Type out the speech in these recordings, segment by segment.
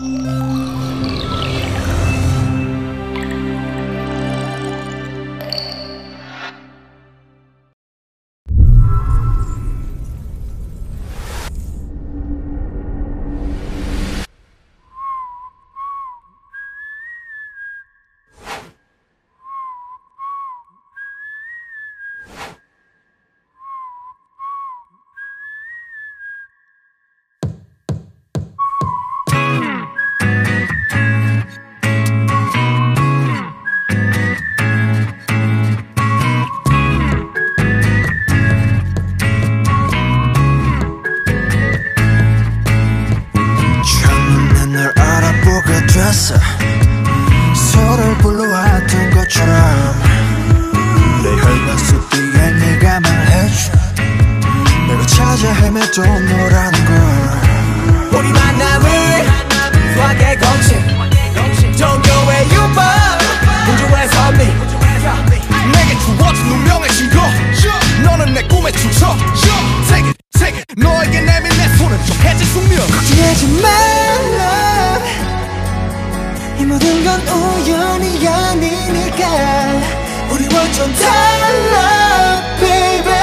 Música 헤매도 너라는 걸. 우리 만남을 수학의 공식 종교의 유법 우주의 선미 내게 주어진 운명의 거 너는 내 꿈의 축소 세계 세계 너에게 내민 내 손은 좀 해질 숙명. 걱정하지 말라 이 모든 건 우연이 아니니까. 우리 완전 달라 baby.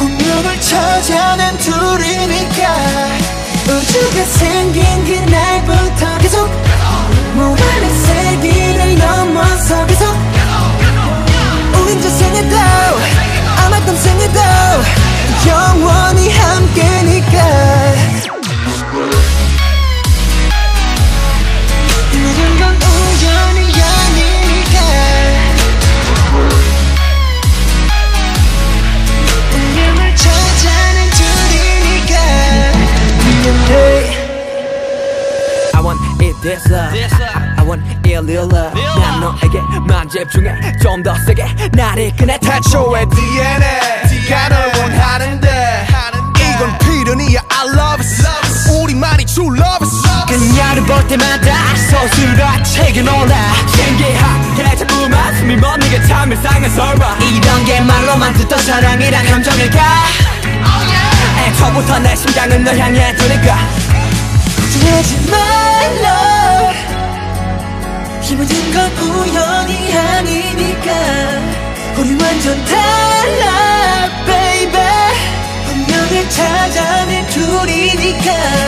운명을 찾아 우린 저 생에도 아마 떤 생에도 영원히 함께니까. 이 모든 건 우연이 아니니까. 운명을 찾아낸 둘이니까. I want it this love Real love 난 너에게만 집중해 좀 더 세게 나를 이끄네 태초의 DNA 네가 널 원하는데 이건 필연이야. I love it 우리만이 true love it 그녀를 볼 때마다 서술아 책에 놀라 신기하게 자꾸만 숨이 멎는 게참 일상의 설마. 이런 게 말로만 듣던 사랑이란 감정일까? 애초부터 내 심장은 널 향해 두니까. 걱정하지 말라 이 모든 건 우연이 아니니까. 우리 완전 달라 baby. 운명을 찾아낸 둘이니까